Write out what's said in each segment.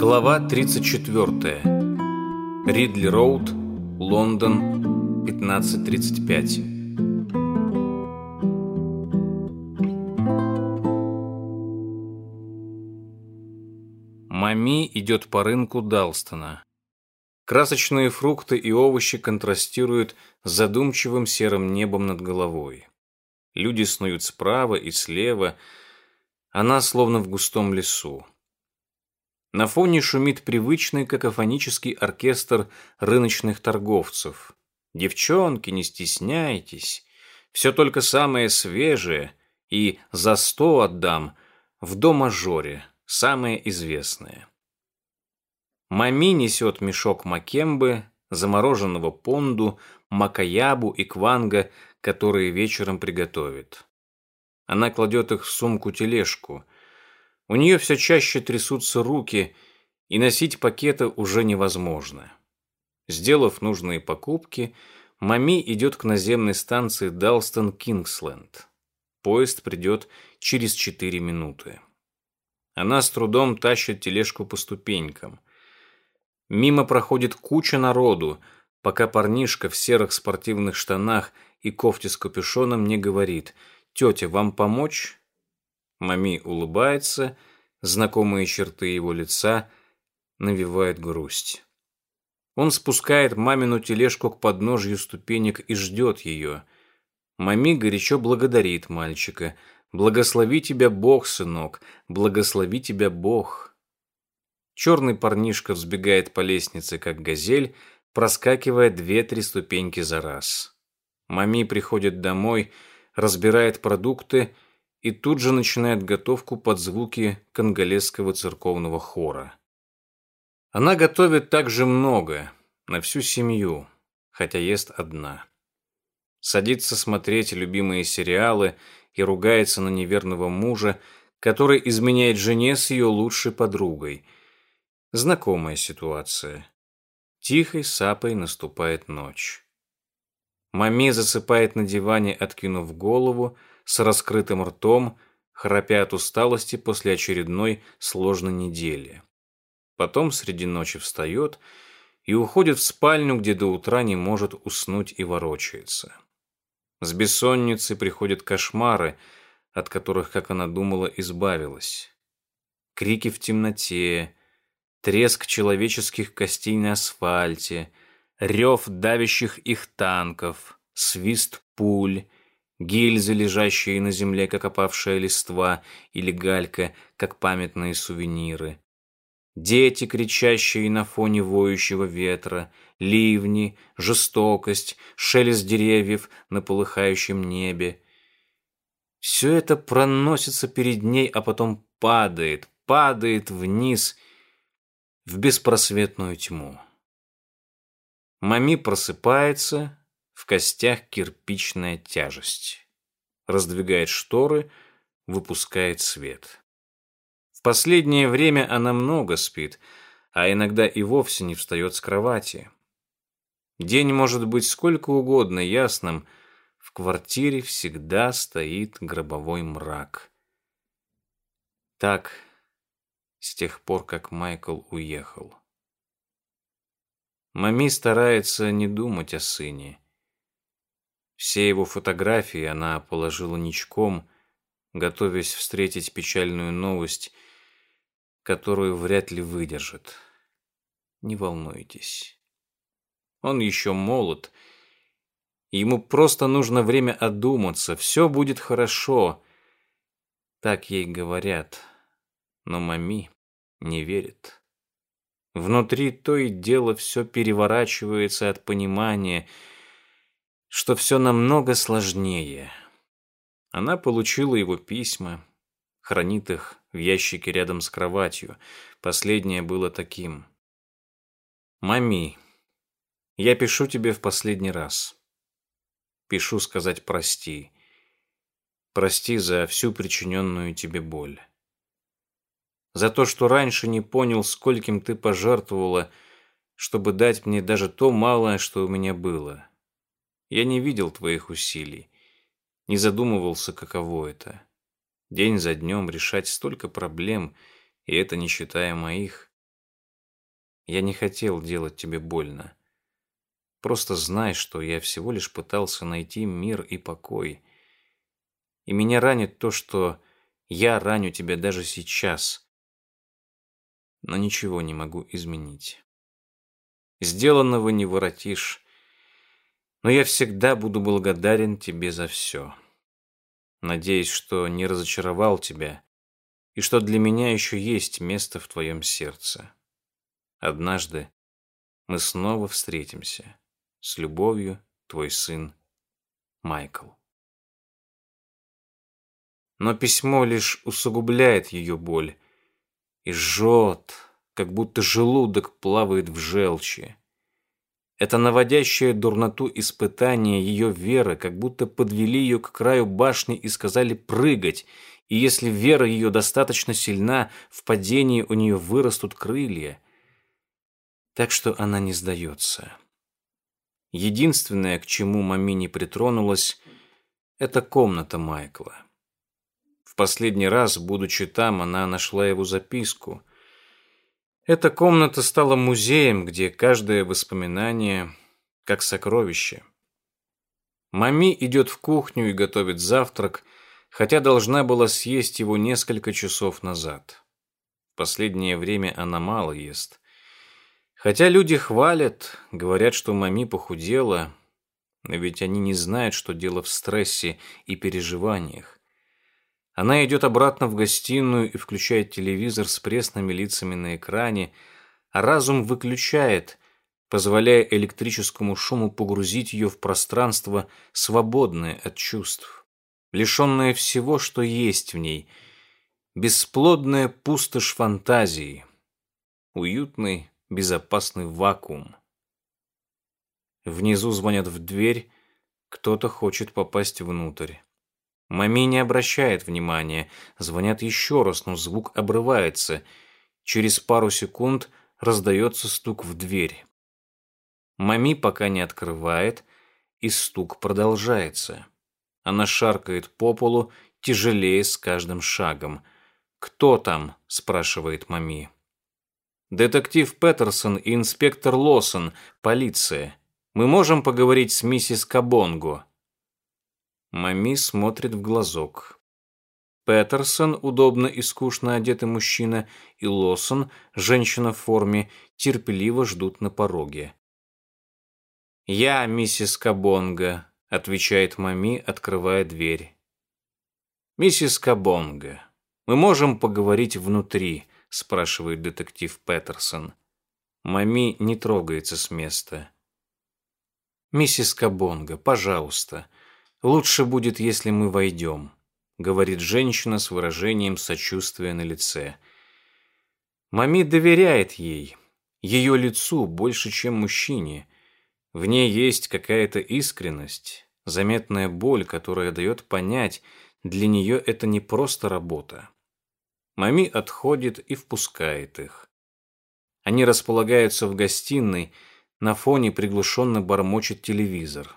Глава 34. Ридли Роуд, Лондон, 15.35. Мами идет по рынку Далстона. Красочные фрукты и овощи контрастируют с задумчивым серым небом над головой. Люди снуют справа и слева, она словно в густом лесу. На фоне шумит привычный какофонический оркестр рыночных торговцев. Девчонки, не стесняйтесь, все только самое свежее и за сто отдам в до-мажоре, самое известное. Мами несет мешок макембы, замороженного понду, макаябу и кванга, которые вечером приготовит. Она кладет их в сумку-тележку. У нее все чаще трясутся руки, и носить пакеты уже невозможно. Сделав нужные покупки, Мами идет к наземной станции Далстон-Кингсленд. Поезд придет через четыре минуты. Она с трудом тащит тележку по ступенькам. Мимо проходит куча народу, пока парнишка в серых спортивных штанах и кофте с капюшоном не говорит «Тетя, вам помочь?» Мами улыбается, знакомые черты его лица навевают грусть. Он спускает мамину тележку к подножью ступенек и ждет ее. Мами горячо благодарит мальчика. «Благослови тебя Бог, сынок, благослови тебя Бог». Черный парнишка взбегает по лестнице, как газель, проскакивая две-три ступеньки за раз. Мами приходит домой, разбирает продукты и тут же начинает готовку под звуки конголезского церковного хора. Она готовит также много, на всю семью, хотя ест одна. Садится смотреть любимые сериалы и ругается на неверного мужа, который изменяет жене с ее лучшей подругой – Знакомая ситуация. Тихой сапой наступает ночь. Мами засыпает на диване, откинув голову, с раскрытым ртом, храпя от усталости после очередной сложной недели. Потом среди ночи встает и уходит в спальню, где до утра не может уснуть и ворочается. С бессонницы приходят кошмары, от которых, как она думала, избавилась. Крики в темноте, треск человеческих костей на асфальте, рев давящих их танков, свист пуль, гильзы, лежащие на земле, как опавшая листва, или галька, как памятные сувениры. Дети, кричащие на фоне воющего ветра, ливни, жестокость, шелест деревьев на полыхающем небе. Все это проносится перед ней, а потом падает, падает вниз — в беспросветную тьму. Мами просыпается, в костях кирпичная тяжесть. Раздвигает шторы, выпускает свет. В последнее время она много спит, а иногда и вовсе не встает с кровати. День может быть сколько угодно ясным, в квартире всегда стоит гробовой мрак. Так с тех пор, как Майкл уехал. Мами старается не думать о сыне. Все его фотографии она положила ничком, готовясь встретить печальную новость, которую вряд ли выдержит. Не волнуйтесь. Он еще молод. Ему просто нужно время одуматься. Все будет хорошо. Так ей говорят но Мами не верит. Внутри то и дело все переворачивается от понимания, что все намного сложнее. Она получила его письма, хранит их в ящике рядом с кроватью. Последнее было таким. «Мами, я пишу тебе в последний раз. Пишу сказать прости. Прости за всю причиненную тебе боль за то, что раньше не понял, скольким ты пожертвовала, чтобы дать мне даже то малое, что у меня было. Я не видел твоих усилий, не задумывался, каково это. День за днем решать столько проблем, и это не считая моих. Я не хотел делать тебе больно. Просто знай, что я всего лишь пытался найти мир и покой. И меня ранит то, что я раню тебя даже сейчас. Но ничего не могу изменить. Сделанного не воротишь. Но я всегда буду благодарен тебе за все. Надеюсь, что не разочаровал тебя и что для меня еще есть место в твоем сердце. Однажды мы снова встретимся. С любовью, твой сын Майкл. Но письмо лишь усугубляет ее боль и жжет, как будто желудок плавает в желчи. Это наводящее дурноту испытание ее веры, как будто подвели ее к краю башни и сказали прыгать, и если вера ее достаточно сильна, в падении у нее вырастут крылья. Так что она не сдается. Единственное, к чему маме не притронулась, это комната Майкла. В последний раз, будучи там, она нашла его записку. Эта комната стала музеем, где каждое воспоминание как сокровище. Мами идет в кухню и готовит завтрак, хотя должна была съесть его несколько часов назад. Последнее время она мало ест. Хотя люди хвалят, говорят, что мами похудела, но ведь они не знают, что дело в стрессе и переживаниях. Она идет обратно в гостиную и включает телевизор с пресными лицами на экране, а разум выключает, позволяя электрическому шуму погрузить ее в пространство, свободное от чувств, лишенное всего, что есть в ней, бесплодная пустошь фантазии, уютный, безопасный вакуум. Внизу звонят в дверь, кто-то хочет попасть внутрь. Мами не обращает внимания, звонят еще раз, но звук обрывается. Через пару секунд раздается стук в дверь. Мами пока не открывает, и стук продолжается. Она шаркает по полу, тяжелее с каждым шагом. «Кто там?» – спрашивает Мами. Детектив Петерсон и инспектор Лосон, полиция. Мы можем поговорить с миссис Кабонго?» Мами смотрит в глазок. Петерсон, удобно и скучно одетый мужчина, и Лосон, женщина в форме, терпеливо ждут на пороге. «Я миссис Кабонго», — отвечает Мами, открывая дверь. «Миссис Кабонго, мы можем поговорить внутри», спрашивает детектив Петерсон. Мами не трогается с места. «Миссис Кабонга, пожалуйста, лучше будет, если мы войдем», говорит женщина с выражением сочувствия на лице. Мами доверяет ей, ее лицу больше, чем мужчине. В ней есть какая-то искренность, заметная боль, которая дает понять, для нее это не просто работа. Мами отходит и впускает их. Они располагаются в гостиной, на фоне приглушенно бормочет телевизор.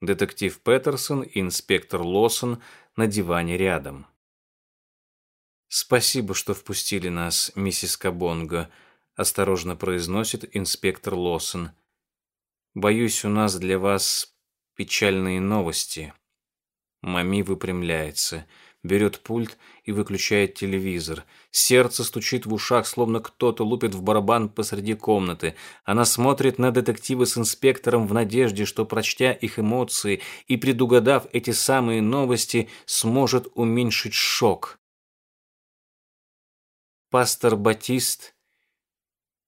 Детектив Петерсон и инспектор Лосон на диване рядом. «Спасибо, что впустили нас, миссис Кабонго», — осторожно произносит инспектор Лосон. «Боюсь, у нас для вас печальные новости». Мами выпрямляется — берет пульт и выключает телевизор. Сердце стучит в ушах, словно кто-то лупит в барабан посреди комнаты. Она смотрит на детектива с инспектором в надежде, что, прочтя их эмоции и предугадав эти самые новости, сможет уменьшить шок. Пастор Батист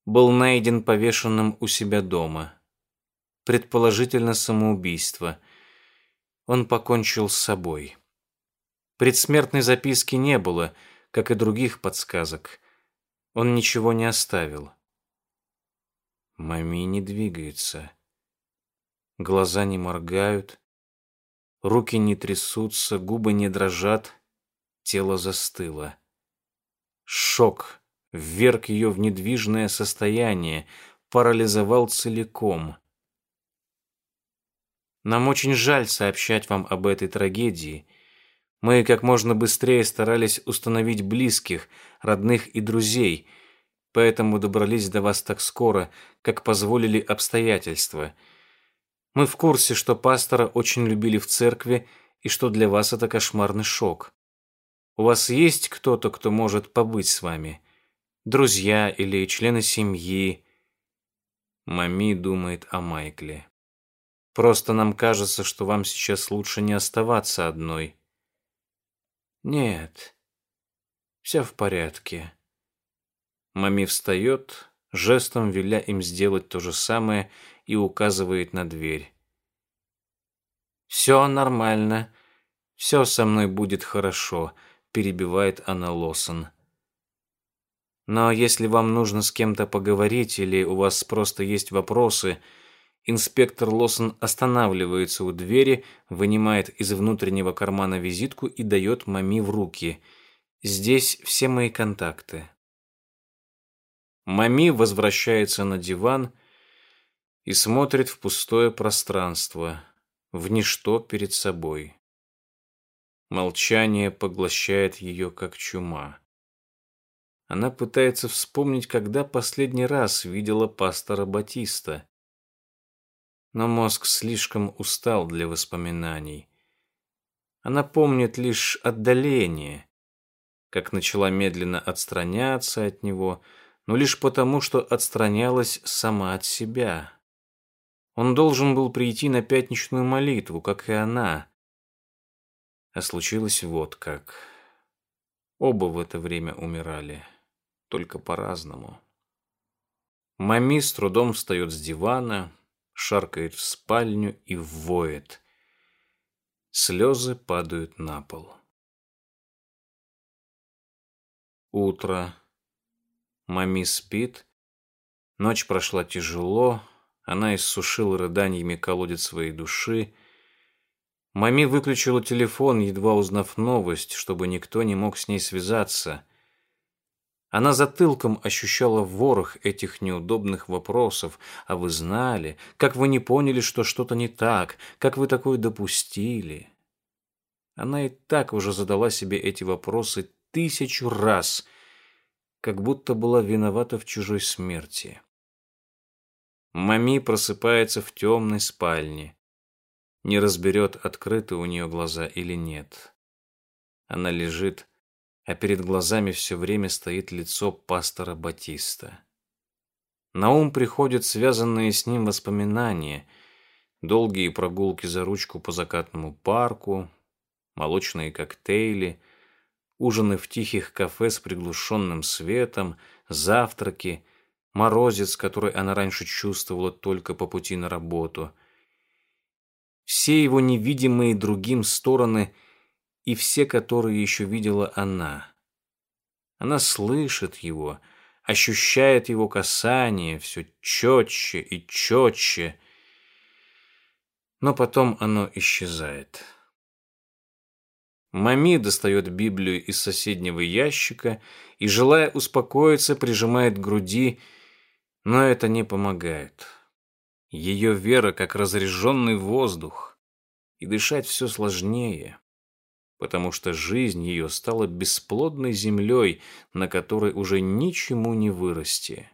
был найден повешенным у себя дома. Предположительно, самоубийство. Он покончил с собой. Предсмертной записки не было, как и других подсказок. Он ничего не оставил. Мами не двигается. Глаза не моргают, руки не трясутся, губы не дрожат, тело застыло. Шок вверг ее в недвижное состояние, парализовал целиком. Нам очень жаль сообщать вам об этой трагедии — мы как можно быстрее старались установить близких, родных и друзей. поэтому добрались до вас так скоро, как позволили обстоятельства. Мы в курсе, что пастора очень любили в церкви и что для вас это кошмарный шок. У вас есть кто-то, кто может побыть с вами? Друзья или члены семьи?» Мами думает о Майкле. «Просто нам кажется, что вам сейчас лучше не оставаться одной». «Нет, все в порядке». Мами встает, жестом веля им сделать то же самое и указывает на дверь. «Все нормально. Все со мной будет хорошо», — перебивает она Лосон. «Но если вам нужно с кем-то поговорить или у вас просто есть вопросы...» Инспектор Лосон останавливается у двери, вынимает из внутреннего кармана визитку и дает Мами в руки. «Здесь все мои контакты». Мами возвращается на диван и смотрит в пустое пространство в ничто перед собой. Молчание поглощает ее, как чума. Она пытается вспомнить, когда последний раз видела пастора Батиста. Но мозг слишком устал для воспоминаний. Она помнит лишь отдаление, как начала медленно отстраняться от него, но лишь потому, что отстранялась сама от себя. Он должен был прийти на пятничную молитву, как и она. А случилось вот как. Оба в это время умирали, только по-разному. Мами с трудом встает с дивана, шаркает в спальню и воет. Слезы падают на пол. Утро. Мами спит. Ночь прошла тяжело, она иссушила рыданиями колодец своей души. Мами выключила телефон, едва узнав новость, чтобы никто не мог с ней связаться. Она затылком ощущала ворох этих неудобных вопросов. А вы знали? Как вы не поняли, что что-то не так? Как вы такое допустили? Она и так уже задала себе эти вопросы тысячу раз, как будто была виновата в чужой смерти. Мами просыпается в темной спальне. Не разберет, открыты у нее глаза или нет. Она лежит, а перед глазами все время стоит лицо пастора Батиста. На ум приходят связанные с ним воспоминания, долгие прогулки за ручку по закатному парку, молочные коктейли, ужины в тихих кафе с приглушенным светом, завтраки, морозец, который она раньше чувствовала только по пути на работу. Все его невидимые другим стороны и все, которые еще видела она. Она слышит его, ощущает его касание все четче и четче, но потом оно исчезает. Мами достает Библию из соседнего ящика и, желая успокоиться, прижимает к груди но это не помогает. Ее вера как разряженный воздух, и дышать все сложнее, потому что жизнь ее стала бесплодной землей, на которой уже ничему не вырасти.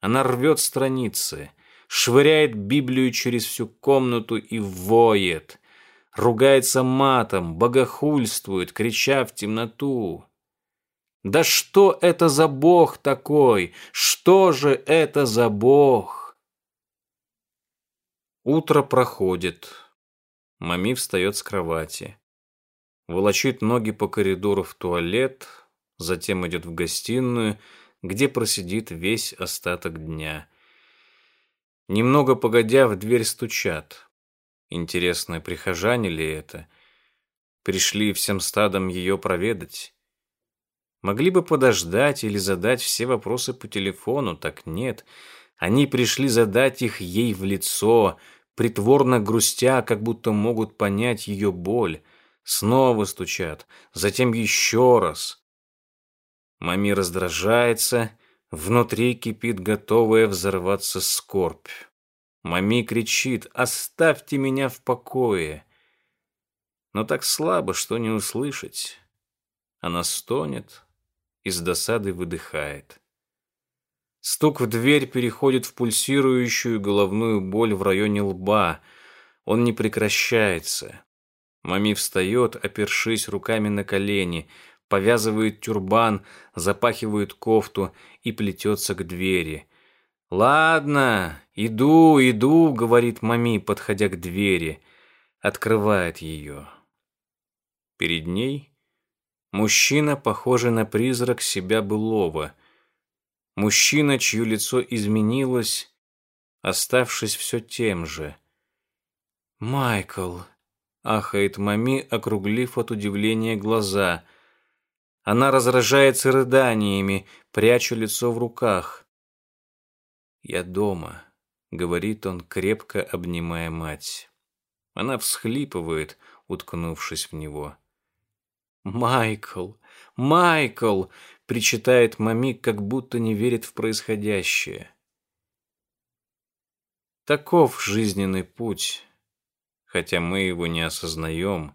Она рвет страницы, швыряет Библию через всю комнату и воет, ругается матом, богохульствует, крича в темноту. Да что это за бог такой? Что же это за бог? Утро проходит. Мами встает с кровати. Волочит ноги по коридору в туалет, затем идет в гостиную, где просидит весь остаток дня. Немного погодя, в дверь стучат. Интересно, прихожане ли это? Пришли всем стадом ее проведать. Могли бы подождать или задать все вопросы по телефону, так нет. Они пришли задать их ей в лицо, притворно грустя, как будто могут понять ее боль. Снова стучат, затем еще раз. Мами раздражается, внутри кипит готовая взорваться скорбь. Мами кричит «Оставьте меня в покое!» Но так слабо, что не услышать. Она стонет, и с досадой выдыхает. Стук в дверь переходит в пульсирующую головную боль в районе лба. Он не прекращается. Мами встает, опершись руками на колени, повязывает тюрбан, запахивает кофту и плетется к двери. «Ладно, иду, иду», — говорит Мами, подходя к двери. Открывает ее. Перед ней мужчина, похожий на призрак себя былого. Мужчина, чье лицо изменилось, оставшись все тем же. «Майкл», — ахает Мами, округлив от удивления глаза. Она разражается рыданиями, пряча лицо в руках. «Я дома», — говорит он, крепко обнимая мать. Она всхлипывает, уткнувшись в него. «Майкл! Майкл!» — причитает Мами, как будто не верит в происходящее. Таков жизненный путь, хотя мы его не осознаем.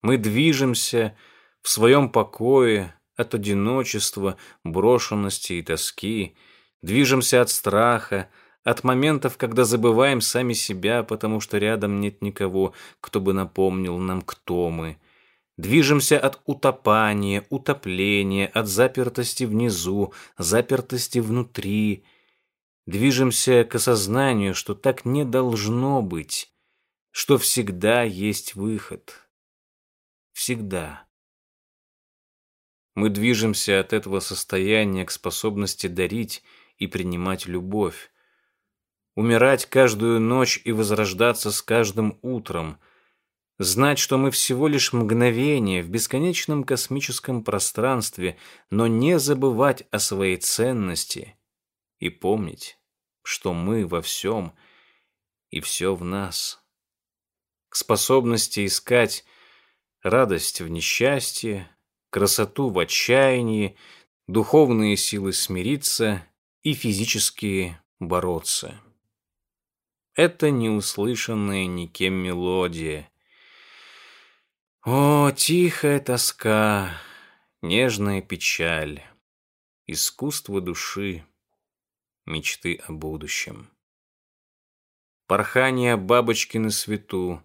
Мы движемся в своем покое от одиночества, брошенности и тоски, движемся от страха, от моментов, когда забываем сами себя, потому что рядом нет никого, кто бы напомнил нам, кто мы. Движемся от утопания, утопления, от запертости внизу, запертости внутри. Движемся к осознанию, что так не должно быть, что всегда есть выход. Всегда. Мы движемся от этого состояния к способности дарить и принимать любовь, умирать каждую ночь и возрождаться с каждым утром, знать, что мы всего лишь мгновение в бесконечном космическом пространстве, но не забывать о своей ценности и помнить, что мы во всем и все в нас. К способности искать радость в несчастье, красоту в отчаянии, духовные силы смириться и физические бороться. Это неуслышанная никем мелодия, о, тихая тоска, нежная печаль, искусство души, мечты о будущем. Порхание бабочки на свету,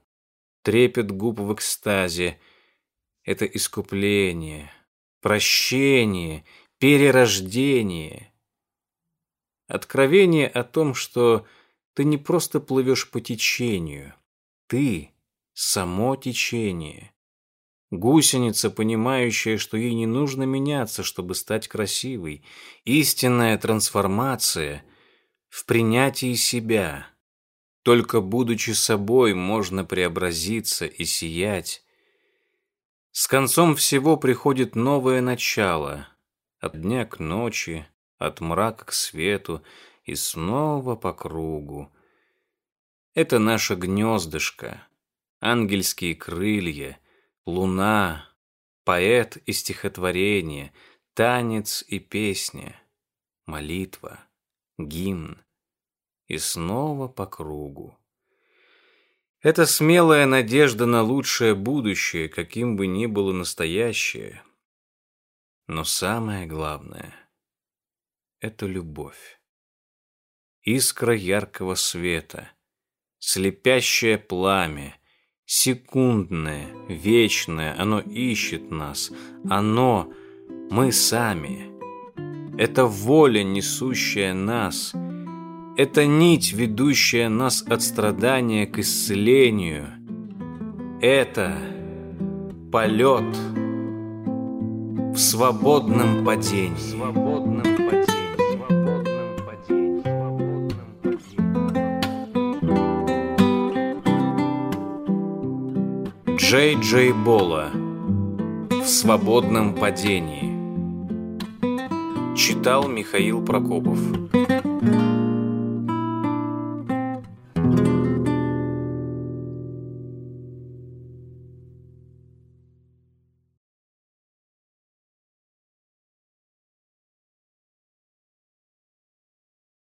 трепет губ в экстазе — это искупление, прощение, перерождение. Откровение о том, что ты не просто плывешь по течению, ты — само течение. Гусеница, понимающая, что ей не нужно меняться, чтобы стать красивой. Истинная трансформация в принятии себя. Только будучи собой, можно преобразиться и сиять. С концом всего приходит новое начало. От дня к ночи, от мрака к свету и снова по кругу. Это наше гнездышко, ангельские крылья — луна, поэт и стихотворение, танец и песня, молитва, гимн и снова по кругу. Это смелая надежда на лучшее будущее, каким бы ни было настоящее. Но самое главное — это любовь. Искра яркого света, слепящее пламя — секундное, вечное, оно ищет нас. Оно, мы сами. Это воля, несущая нас. Это нить, ведущая нас от страдания к исцелению. Это полет в свободном падении. В свободном Джей Джей Бола В свободном падении Читал Михаил Прокопов